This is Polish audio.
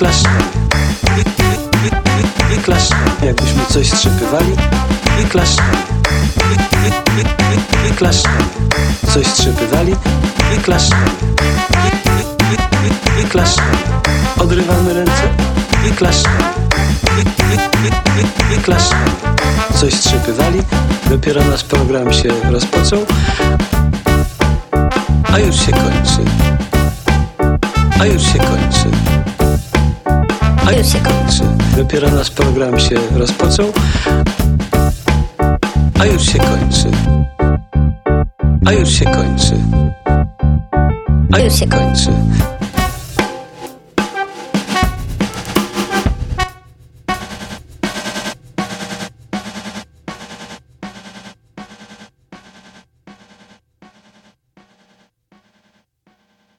klaszczemy. I, i, i, i. Jakbyśmy coś strzepywali i klaszczemy. I, i, i, i, I. Coś strzepywali i klaszczemy. I, i, i, i, I. Odrywamy ręce i klaszczemy. I, i, i, i, I. Coś strzepywali, dopiero nasz program się rozpoczął, a już się kończy. A już się kończy. A już się kończy. Dopiero nasz program się rozpoczął, a już się kończy. A już się kończy. A już się kończy.